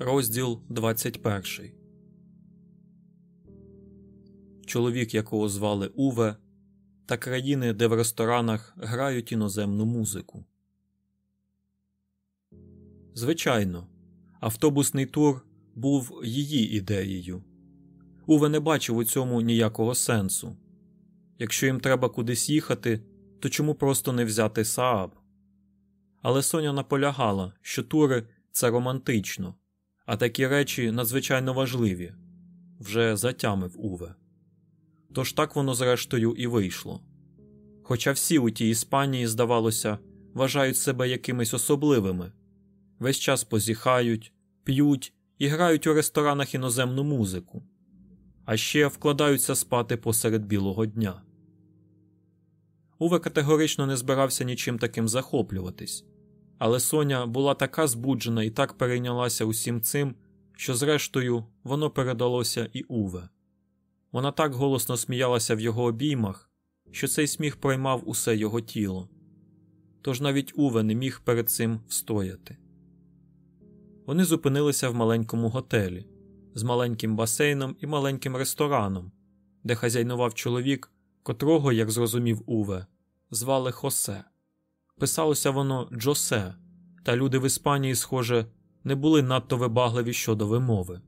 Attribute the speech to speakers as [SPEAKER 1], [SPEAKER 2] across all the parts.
[SPEAKER 1] Розділ 21 Чоловік, якого звали Уве, та країни, де в ресторанах грають іноземну музику. Звичайно, автобусний тур був її ідеєю. Уве не бачив у цьому ніякого сенсу. Якщо їм треба кудись їхати, то чому просто не взяти Сааб? Але Соня наполягала, що тури це романтично, а такі речі надзвичайно важливі вже затямив Уве. Тож так воно зрештою і вийшло. Хоча всі у тій Іспанії, здавалося, вважають себе якимись особливими, весь час позіхають, п'ють і грають у ресторанах іноземну музику, а ще вкладаються спати посеред білого дня. Уве категорично не збирався нічим таким захоплюватись, але Соня була така збуджена і так перейнялася усім цим, що, зрештою, воно передалося і Уве. Вона так голосно сміялася в його обіймах, що цей сміх проймав усе його тіло. Тож навіть Уве не міг перед цим встояти. Вони зупинилися в маленькому готелі з маленьким басейном і маленьким рестораном, де хазяйнував чоловік, котрого, як зрозумів Уве, звали Хосе. Писалося воно Джосе, та люди в Іспанії, схоже, не були надто вибагливі щодо вимови.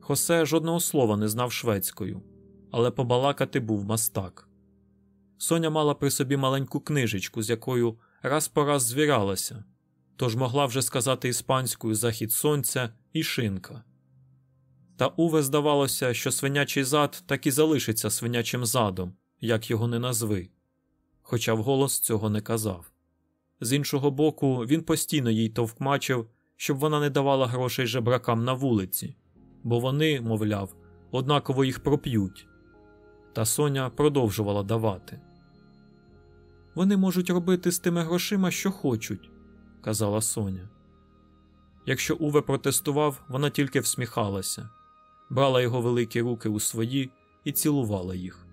[SPEAKER 1] Хосе жодного слова не знав шведською, але побалакати був мастак. Соня мала при собі маленьку книжечку, з якою раз по раз звірялася, тож могла вже сказати іспанською захід сонця і шинка. Та Уве здавалося, що свинячий зад так і залишиться свинячим задом, як його не назви, хоча вголос цього не казав. З іншого боку, він постійно їй товкмачив, щоб вона не давала грошей жебракам на вулиці, бо вони, мовляв, однаково їх проп'ють. Та Соня продовжувала давати. Вони можуть робити з тими грошима, що хочуть, казала Соня. Якщо Уве протестував, вона тільки всміхалася, брала його великі руки у свої і цілувала їх,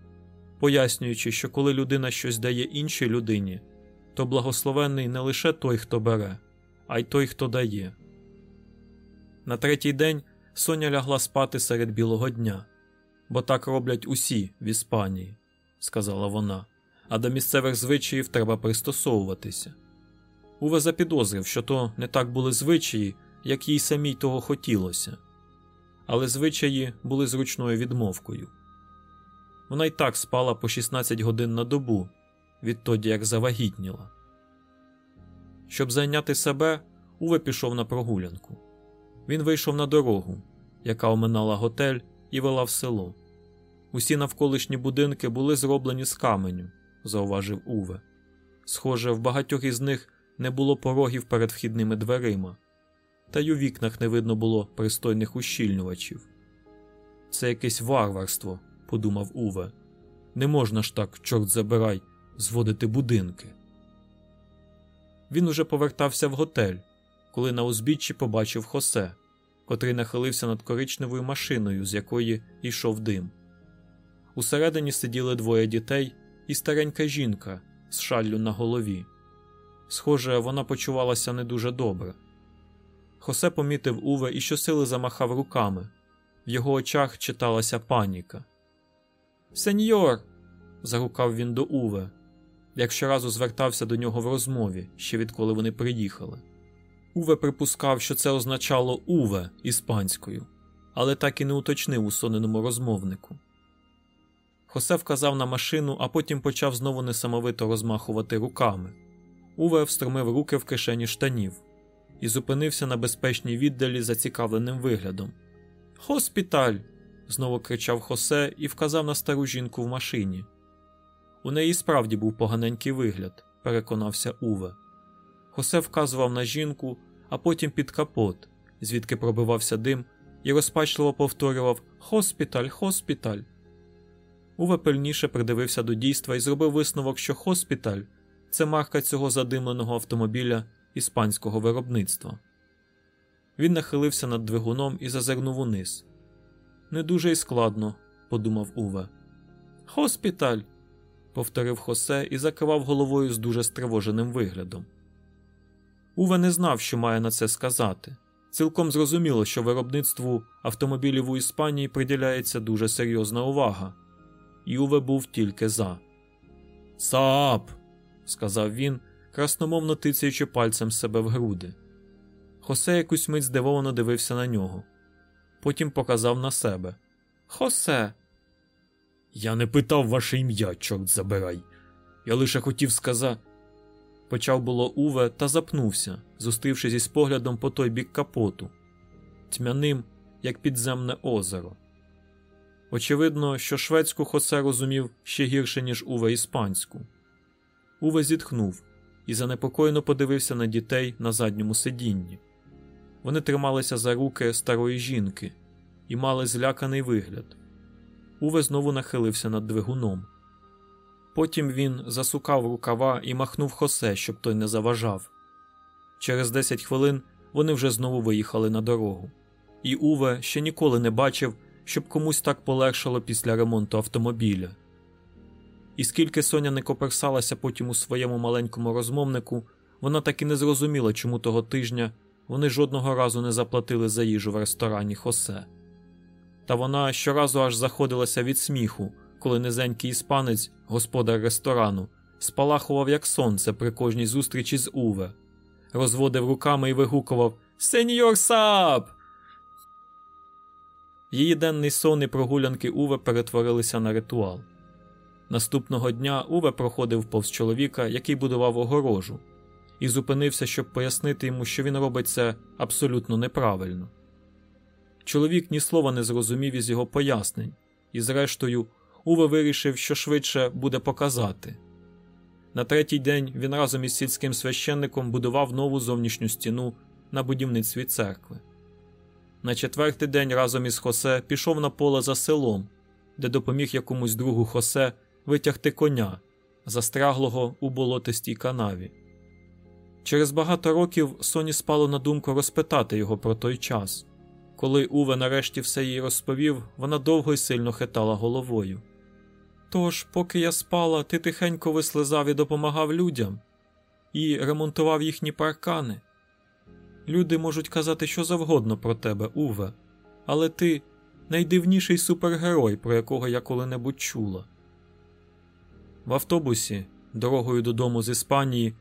[SPEAKER 1] пояснюючи, що коли людина щось дає іншій людині, то благословенний не лише той, хто бере, а й той, хто дає. На третій день Соня лягла спати серед білого дня, бо так роблять усі в Іспанії, сказала вона, а до місцевих звичаїв треба пристосовуватися. Уве запідозрив, що то не так були звичаї, як їй самій того хотілося, але звичаї були зручною відмовкою. Вона й так спала по 16 годин на добу, відтоді як завагітніла. Щоб зайняти себе, Уве пішов на прогулянку. Він вийшов на дорогу, яка оминала готель і вела в село. Усі навколишні будинки були зроблені з каменю, зауважив Уве. Схоже, в багатьох із них не було порогів перед вхідними дверима, та й у вікнах не видно було пристойних ущільнювачів. Це якесь варварство, подумав Уве. Не можна ж так, чорт забирай, зводити будинки. Він уже повертався в готель, коли на узбіччі побачив Хосе, котрий нахилився над коричневою машиною, з якої йшов дим. Усередині сиділи двоє дітей і старенька жінка з шаллю на голові. Схоже, вона почувалася не дуже добре. Хосе помітив Уве і щосили замахав руками. В його очах читалася паніка. Сеньор. загукав він до Уве, як щоразу звертався до нього в розмові, ще відколи вони приїхали. Уве припускав, що це означало Уве іспанською, але так і не уточнив у соненому розмовнику. Хосе вказав на машину, а потім почав знову несамовито розмахувати руками. Уве встромив руки в кишені штанів і зупинився на безпечній віддалі зацікавленим виглядом. Хоспіталь. знову кричав Хосе і вказав на стару жінку в машині. У неї справді був поганенький вигляд, переконався Уве. Хосе вказував на жінку, а потім під капот, звідки пробивався дим, і розпачливо повторював Хоспіталь, хоспіталь. Уве пильніше придивився до дійства і зробив висновок, що хоспіталь це марка цього задимленого автомобіля іспанського виробництва. Він нахилився над двигуном і зазирнув униз. Не дуже й складно, подумав Уве. Хоспіталь. Повторив Хосе і закривав головою з дуже стривоженим виглядом. Уве не знав, що має на це сказати, Цілком зрозуміло, що виробництву автомобілів у Іспанії приділяється дуже серйозна увага, і Уве був тільки за. Саап, сказав він, красномовно тицяючи пальцем себе в груди. Хосе якусь мить здивовано дивився на нього. Потім показав на себе. Хосе. Я не питав ваше ім'я, чорт забирай. Я лише хотів сказати. Почав було Уве та запнувся, зустрівшись із поглядом по той бік капоту, тьмяним, як підземне озеро. Очевидно, що шведську Хосе розумів ще гірше, ніж Уве іспанську. Уве зітхнув і занепокоєно подивився на дітей на задньому сидінні. Вони трималися за руки старої жінки і мали зляканий вигляд. Уве знову нахилився над двигуном. Потім він засукав рукава і махнув хосе, щоб той не заважав. Через 10 хвилин вони вже знову виїхали на дорогу, і Уве ще ніколи не бачив, щоб комусь так полегшало після ремонту автомобіля. І скільки Соня не коперсалася потім у своєму маленькому розмовнику, вона так і не зрозуміла, чому того тижня вони жодного разу не заплатили за їжу в ресторані Хосе. Та вона щоразу аж заходилася від сміху, коли низенький іспанець, господар ресторану, спалахував як сонце при кожній зустрічі з Уве, розводив руками і вигукував Сеньор Сап! Її денний сон і прогулянки Уве перетворилися на ритуал. Наступного дня Уве проходив повз чоловіка, який будував огорожу, і зупинився, щоб пояснити йому, що він робить це абсолютно неправильно. Чоловік ні слова не зрозумів із його пояснень, і, зрештою, Уве вирішив, що швидше буде показати. На третій день він разом із сільським священником будував нову зовнішню стіну на будівництві церкви. На четвертий день разом із Хосе пішов на поле за селом, де допоміг якомусь другу Хосе витягти коня, застряглого у болотистій канаві. Через багато років Соні спало на думку розпитати його про той час. Коли Уве нарешті все їй розповів, вона довго й сильно хитала головою. Тож, поки я спала, ти тихенько вислизав і допомагав людям і ремонтував їхні паркани. Люди можуть казати що завгодно про тебе, Уве, але ти найдивніший супергерой, про якого я коли-небудь чула. В автобусі, дорогою додому з Іспанії,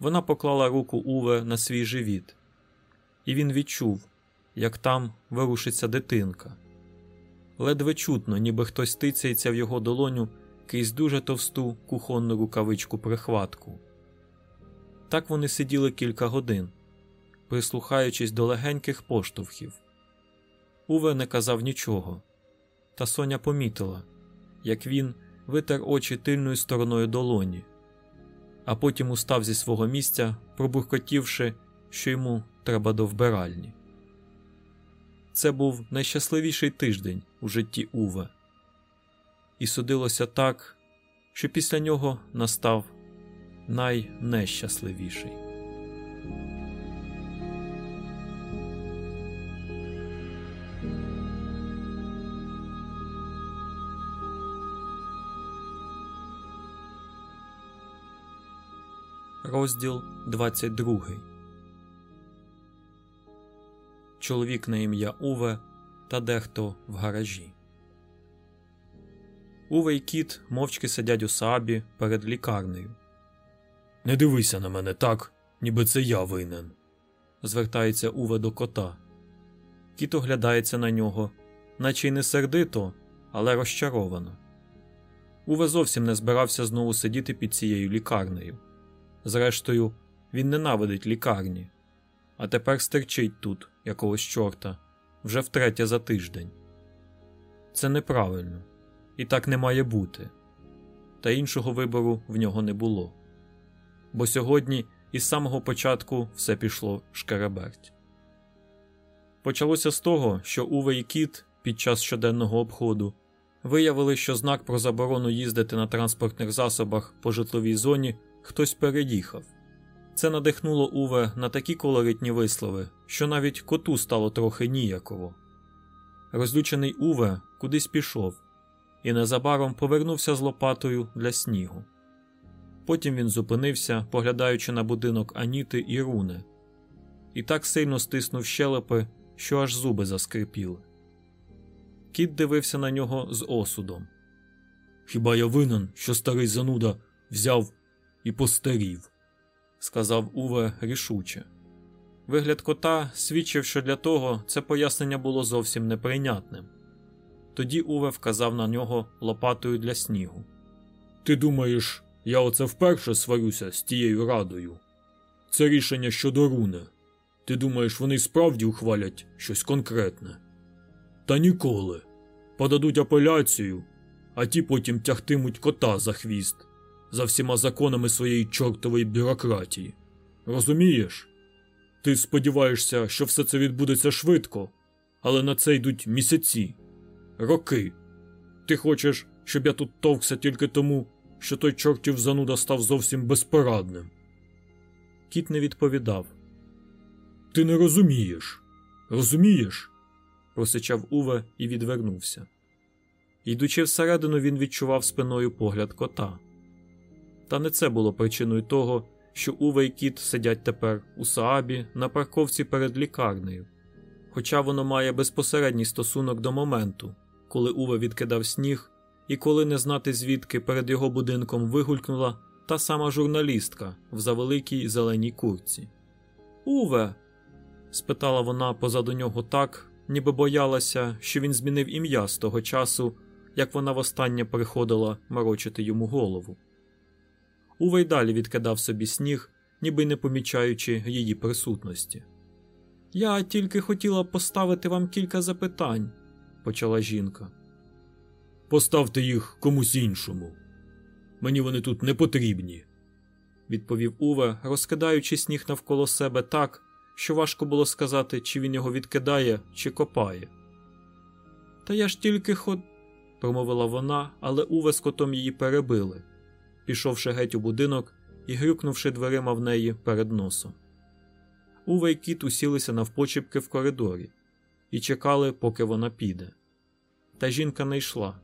[SPEAKER 1] вона поклала руку Уве на свій живіт, і він відчув, як там вирушиться дитинка. Ледве чутно, ніби хтось тицяється в його долоню крізь дуже товсту кухонну рукавичку прихватку. Так вони сиділи кілька годин, прислухаючись до легеньких поштовхів. Уве не казав нічого, та Соня помітила, як він витер очі тильною стороною долоні, а потім устав зі свого місця, пробуркотівши, що йому треба до вбиральні. Це був найщасливіший тиждень у житті Уве. І судилося так, що після нього настав найнещасливіший. Розділ 22 Чоловік на ім'я Уве та дехто в гаражі. Уве й кіт мовчки сидять у сабі перед лікарнею. Не дивися на мене так, ніби це я винен. звертається Уве до кота. Кіт оглядається на нього, наче й не сердито, але розчаровано. Уве зовсім не збирався знову сидіти під цією лікарнею. Зрештою, він ненавидить лікарні, а тепер стерчить тут якогось чорта вже втретє за тиждень. Це неправильно, і так не має бути. Та іншого вибору в нього не було. Бо сьогодні із самого початку все пішло шкереберть. Почалося з того, що Уве і Кіт під час щоденного обходу виявили, що знак про заборону їздити на транспортних засобах по житловій зоні хтось переїхав. Це надихнуло Уве на такі колоритні вислови, що навіть коту стало трохи ніяково. Розлючений Уве кудись пішов і незабаром повернувся з лопатою для снігу. Потім він зупинився, поглядаючи на будинок Аніти і Руни, і так сильно стиснув щелепи, що аж зуби заскрипіли. Кіт дивився на нього з осудом. Хіба я винен, що старий зануда взяв і постарів, сказав Уве рішуче. Вигляд кота свідчив, що для того це пояснення було зовсім неприйнятним. Тоді Уве вказав на нього лопатою для снігу. Ти думаєш, я оце вперше сварюся з тією радою? Це рішення щодо руни. Ти думаєш, вони справді ухвалять щось конкретне? Та ніколи. Подадуть апеляцію, а ті потім тягтимуть кота за хвіст за всіма законами своєї чортової бюрократії. Розумієш? Ти сподіваєшся, що все це відбудеться швидко, але на це йдуть місяці, роки. Ти хочеш, щоб я тут товкся тільки тому, що той чортів зануда став зовсім безпорадним. Кіт не відповідав. Ти не розумієш. Розумієш? просичав Уве і відвернувся. Йдучи всередину, він відчував спиною погляд кота. Та не це було причиною того, що Уве і кіт сидять тепер у Саабі на парковці перед лікарнею, хоча воно має безпосередній стосунок до моменту, коли Уве відкидав сніг, і коли не знати звідки перед його будинком вигулькнула та сама журналістка в завеликій зеленій курці. Уве. спитала вона позаду нього так, ніби боялася, що він змінив ім'я з того часу, як вона востаннє приходила морочити йому голову. Уве й далі відкидав собі сніг, ніби не помічаючи її присутності. Я тільки хотіла поставити вам кілька запитань, почала жінка. Поставте їх комусь іншому. Мені вони тут не потрібні, відповів Уве, розкидаючи сніг навколо себе так, що важко було сказати, чи він його відкидає, чи копає. Та я ж тільки ход. промовила вона, але Уве з котом її перебили, пішовши геть у будинок і грюкнувши дверима в неї перед носом. Уве й кіт усілися навпочіпки в коридорі і чекали, поки вона піде. Та жінка не йшла.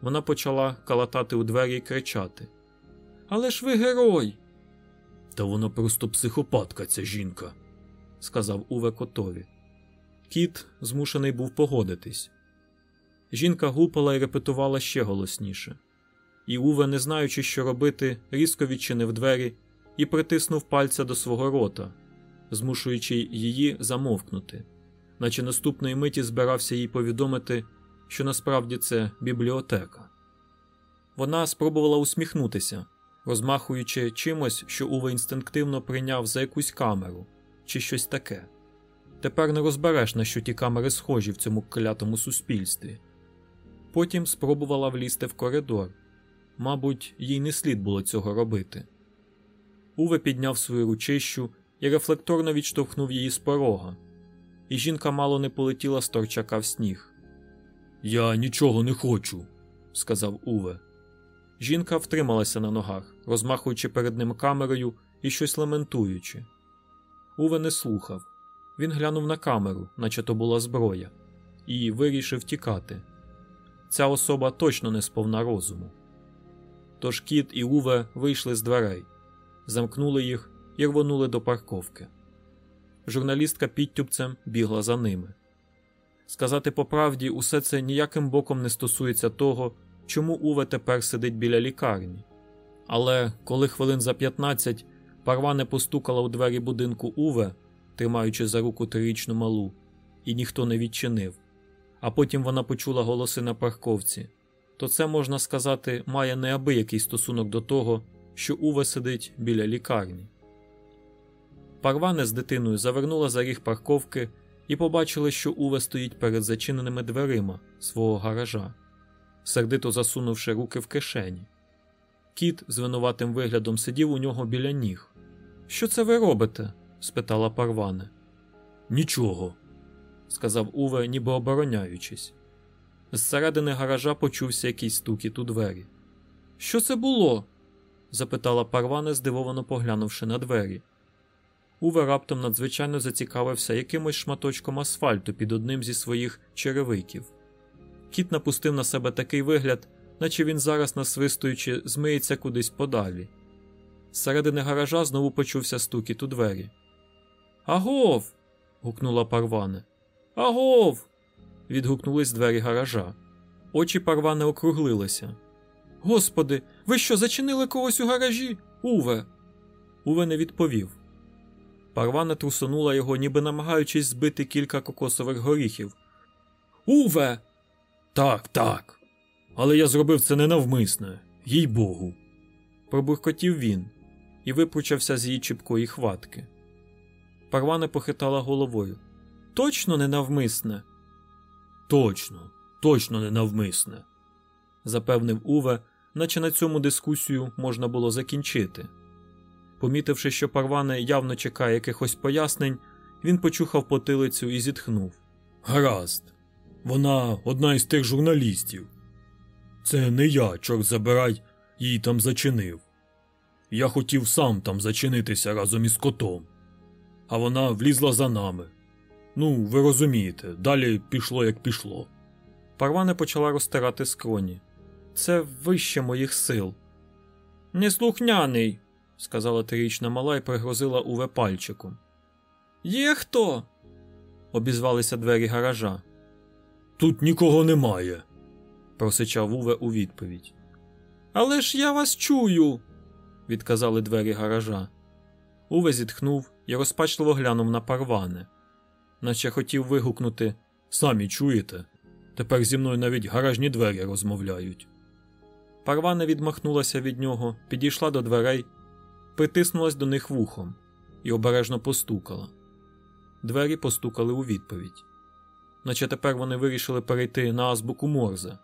[SPEAKER 1] Вона почала калатати у двері і кричати: Але ж ви герой! Та вона просто психопатка, ця жінка, сказав Уве котові. Кіт змушений був погодитись. Жінка гупала і репетувала ще голосніше. І Уве, не знаючи, що робити, різко відчинив двері і притиснув пальця до свого рота, змушуючи її замовкнути, наче наступної миті збирався їй повідомити, що насправді це бібліотека. Вона спробувала усміхнутися, розмахуючи чимось, що Уве інстинктивно прийняв за якусь камеру чи щось таке. Тепер не розбереш, на що ті камери схожі в цьому клятому суспільстві. Потім спробувала влізти в коридор. Мабуть, їй не слід було цього робити. Уве підняв свою ручищу і рефлекторно відштовхнув її з порога, і жінка мало не полетіла з торчака в сніг. Я нічого не хочу, сказав Уве. Жінка втрималася на ногах, розмахуючи перед ним камерою і щось лементуючи. Уве не слухав. Він глянув на камеру, наче то була зброя, і вирішив тікати. Ця особа точно не сповна розуму. Тож кіт і Уве вийшли з дверей, замкнули їх і рвонули до парковки. Журналістка підтюпцем бігла за ними. Сказати по правді, усе це ніяким боком не стосується того, чому Уве тепер сидить біля лікарні. Але коли хвилин за 15 парване постукала у двері будинку Уве, тримаючи за руку трирічну малу, і ніхто не відчинив, а потім вона почула голоси на парковці, то це, можна сказати, має неабиякий стосунок до того, що Уве сидить біля лікарні. Парване з дитиною завернула за ріг парковки і побачили, що Уве стоїть перед зачиненими дверима свого гаража, сердито засунувши руки в кишені. Кіт з винуватим виглядом сидів у нього біля ніг. Що це ви робите? спитала Парване. Нічого, сказав Уве, ніби обороняючись. Зсередини гаража почувся якийсь стукіт у двері. Що це було? запитала Парване, здивовано поглянувши на двері. Уве раптом надзвичайно зацікавився якимось шматочком асфальту під одним зі своїх черевиків. Кіт напустив на себе такий вигляд, наче він зараз, насвистуючи, змиється кудись подалі. Зсередини гаража знову почувся стукіт у двері. Агов. гукнула парване. Агов. Відгукнулись двері гаража. Очі парване округлилися. Господи, ви що, зачинили когось у гаражі? Уве. Уве не відповів. Парвана трусонула його, ніби намагаючись збити кілька кокосових горіхів. Уве! Так, так. Але я зробив це ненавмисне, їй богу. Пробуркотів він і випручався з її чіпкої хватки. Парвана похитала головою. Точно ненавмисне? Точно, точно ненавмисне, запевнив Уве, наче на цьому дискусію можна було закінчити. Помітивши, що Парване явно чекає якихось пояснень, він почухав потилицю і зітхнув. Гаразд, вона одна із тих журналістів. Це не я, чорт забирай, її там зачинив. Я хотів сам там зачинитися разом із котом, а вона влізла за нами. Ну, ви розумієте, далі пішло, як пішло. Парване почала розтирати скроні. Це вище моїх сил. Неслухняний, сказала трирічна мала і пригрозила Уве пальчиком. Є хто? обізвалися двері гаража. Тут нікого немає, просичав Уве у відповідь. Але ж я вас чую, відказали двері гаража. Уве зітхнув і розпачливо глянув на парване, наче хотів вигукнути Самі чуєте? Тепер зі мною навіть гаражні двері розмовляють. Парвана відмахнулася від нього, підійшла до дверей, притиснулась до них вухом і обережно постукала. Двері постукали у відповідь, наче тепер вони вирішили перейти на азбуку Морзе.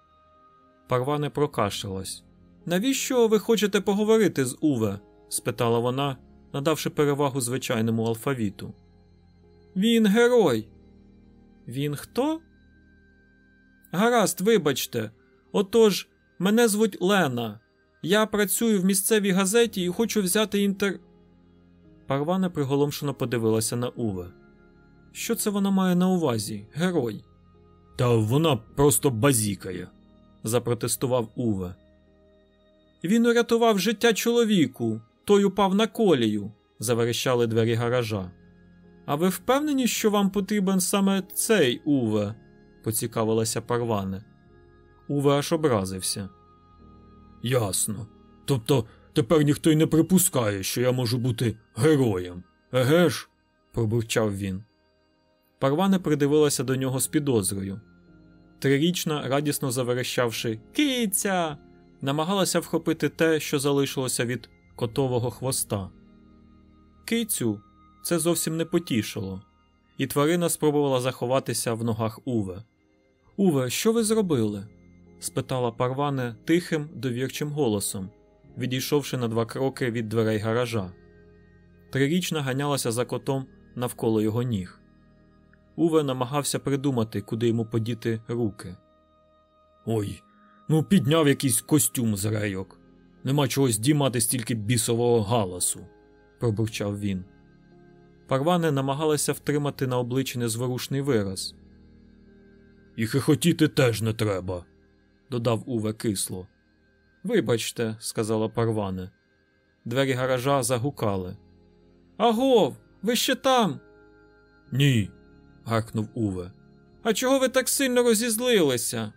[SPEAKER 1] Парване прокашлялась. Навіщо ви хочете поговорити з Уве? спитала вона, надавши перевагу звичайному алфавіту. Він герой. Він хто? Гаразд, вибачте. Отож, мене звуть Лена. Я працюю в місцевій газеті і хочу взяти інтер. Парвана приголомшено подивилася на Уве. Що це вона має на увазі, герой? Та вона просто базікає, запротестував Уве. Він урятував життя чоловіку, той упав на колію, заверещали двері гаража. А ви впевнені, що вам потрібен саме цей Уве? поцікавилася Парване. Уве аж образився. Ясно. Тобто тепер ніхто й не припускає, що я можу бути героєм. Еге ж? пробурчав він. Парване придивилася до нього з підозрою. Трирічна, радісно заверещавши Киця, намагалася вхопити те, що залишилося від котового хвоста. Кицю це зовсім не потішило, і тварина спробувала заховатися в ногах Уве. Уве, що ви зробили? спитала Парване тихим, довірчим голосом, відійшовши на два кроки від дверей гаража. Трирічна ганялася за котом навколо його ніг. Уве намагався придумати, куди йому подіти руки. Ой, ну підняв якийсь костюм з рейок. Нема чого здіймати стільки бісового галасу, пробурчав він. Парване намагалася втримати на обличчі незворушний вираз. І хихотіти теж не треба, додав Уве кисло. Вибачте, сказала Парване. Двері гаража загукали. Агов, ви ще там? Ні, гаркнув Уве. А чого ви так сильно розізлилися?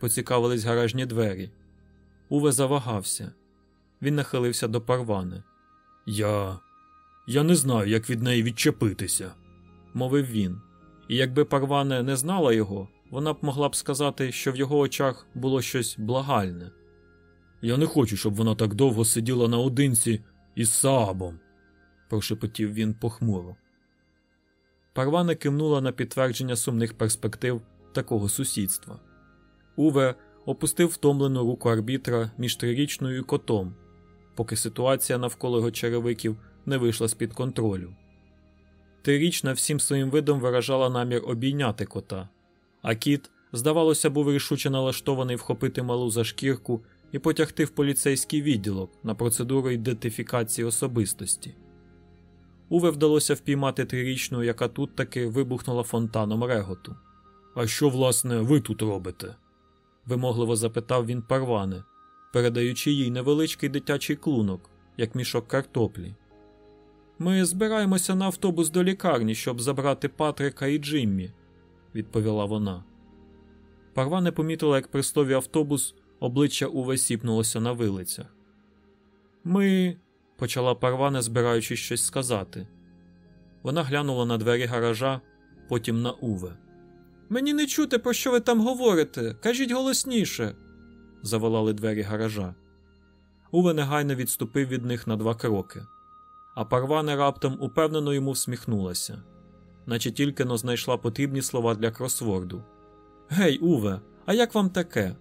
[SPEAKER 1] поцікавились гаражні двері. Уве завагався. Він нахилився до парвани. Я. Я не знаю, як від неї відчепитися, мовив він. І якби парване не знала його, вона б могла б сказати, що в його очах було щось благальне. Я не хочу, щоб вона так довго сиділа наодинці із Саабом, прошепотів він похмуро. Парвана кивнула на підтвердження сумних перспектив такого сусідства. Уве опустив втомлену руку арбітра між трирічною і котом, поки ситуація навколо його черевиків не вийшла з під контролю. Трирічна всім своїм видом виражала намір обійняти кота, а кіт, здавалося, був рішуче налаштований вхопити малу за шкірку і потягти в поліцейський відділок на процедуру ідентифікації особистості. Уве вдалося впіймати трирічну, яка тут таки вибухнула фонтаном реготу. А що, власне, ви тут робите? вимогливо запитав він парване, передаючи їй невеличкий дитячий клунок, як мішок картоплі. Ми збираємося на автобус до лікарні, щоб забрати Патрика і Джиммі, відповіла вона. Парва не помітила, як при слові автобус обличчя Уве сіпнулося на вилицях. Ми. почала парва, не збираючись щось сказати. Вона глянула на двері гаража, потім на Уве. Мені не чути, про що ви там говорите. Кажіть голосніше. заволали двері гаража. Уве негайно відступив від них на два кроки, а парване раптом упевнено йому всміхнулася, наче тільки но знайшла потрібні слова для кросворду. Гей, Уве, а як вам таке?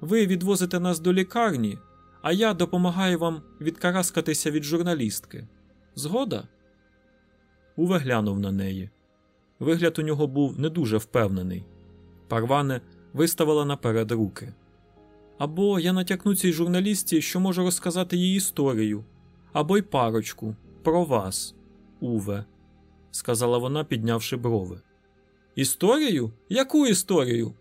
[SPEAKER 1] Ви відвозите нас до лікарні, а я допомагаю вам відкараскатися від журналістки. Згода? Уве глянув на неї. Вигляд у нього був не дуже впевнений. Парване виставила наперед руки. Або я натякну цій журналістці, що можу розказати їй історію, або й парочку про вас, Уве, сказала вона, піднявши брови. Історію? Яку історію?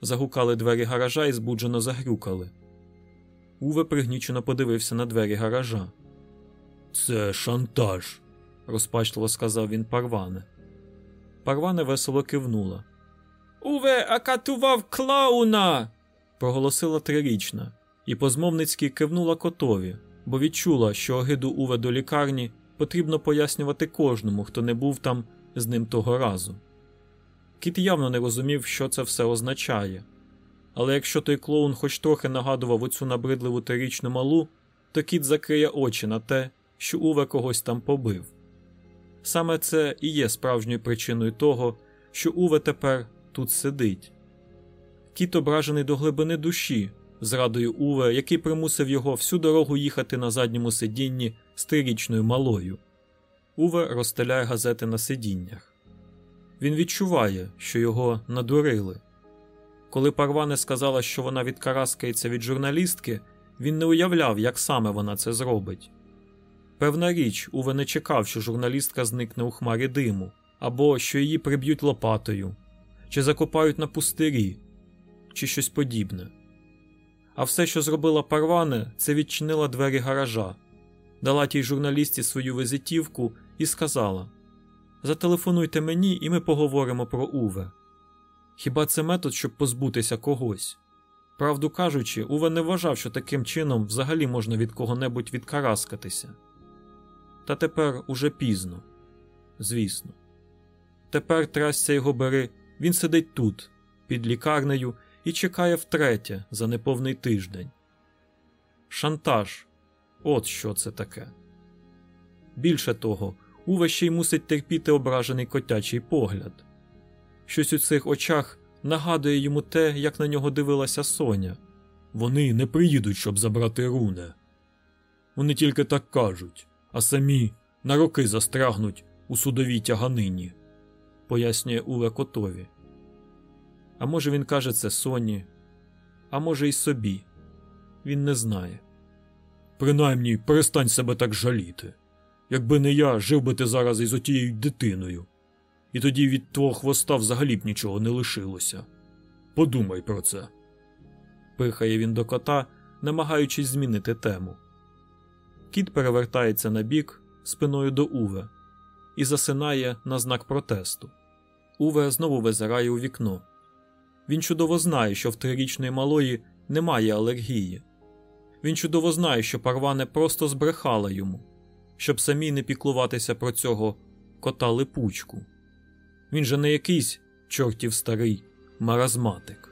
[SPEAKER 1] загукали двері гаража і збуджено загрюкали. Уве пригнічено подивився на двері гаража. Це шантаж, розпачливо сказав він Парване. Парване весело кивнула. Уве акатував клауна. проголосила трирічна, і позмовницьки кивнула котові, бо відчула, що огиду Уве до лікарні потрібно пояснювати кожному, хто не був там з ним того разу. Кіт явно не розумів, що це все означає, але якщо той клоун хоч трохи нагадував оцю набридливу трирічну малу, то кіт закриє очі на те, що Уве когось там побив. Саме це і є справжньою причиною того, що Уве тепер тут сидить. Кіт ображений до глибини душі, зрадою Уве, який примусив його всю дорогу їхати на задньому сидінні з трирічною малою. Уве розстеляє газети на сидіннях. Він відчуває, що його надурили. Коли Парване сказала, що вона відкараскається від журналістки, він не уявляв, як саме вона це зробить. Певна річ, Уве не чекав, що журналістка зникне у хмарі диму, або що її приб'ють лопатою, чи закопають на пустирі, чи щось подібне. А все, що зробила Парване, це відчинила двері гаража, дала тій журналістці свою визитівку і сказала: Зателефонуйте мені, і ми поговоримо про Уве. Хіба це метод, щоб позбутися когось? Правду кажучи, Уве не вважав, що таким чином взагалі можна від кого-небудь відкараскатися. Та тепер уже пізно. Звісно. Тепер трасця його бери, він сидить тут, під лікарнею, і чекає втретє за неповний тиждень. Шантаж от що це таке. Більше того, Уве ще й мусить терпіти ображений котячий погляд. Щось у цих очах нагадує йому те, як на нього дивилася Соня. Вони не приїдуть, щоб забрати руне. Вони тільки так кажуть а самі на роки застрягнуть у судовій тяганині, пояснює Уве котові. А може, він каже це Соні, а може, й собі. Він не знає. Принаймні, перестань себе так жаліти. Якби не я, жив би ти зараз із отією дитиною, і тоді від твого хвоста взагалі б нічого не лишилося. Подумай про це. Пихає він до кота, намагаючись змінити тему. Кіт перевертається на бік спиною до Уве і засинає на знак протесту. Уве знову визирає у вікно. Він чудово знає, що в трирічної малої немає алергії. Він чудово знає, що парване просто збрехала йому, щоб самі не піклуватися про цього кота липучку. Він же не якийсь чортів старий маразматик.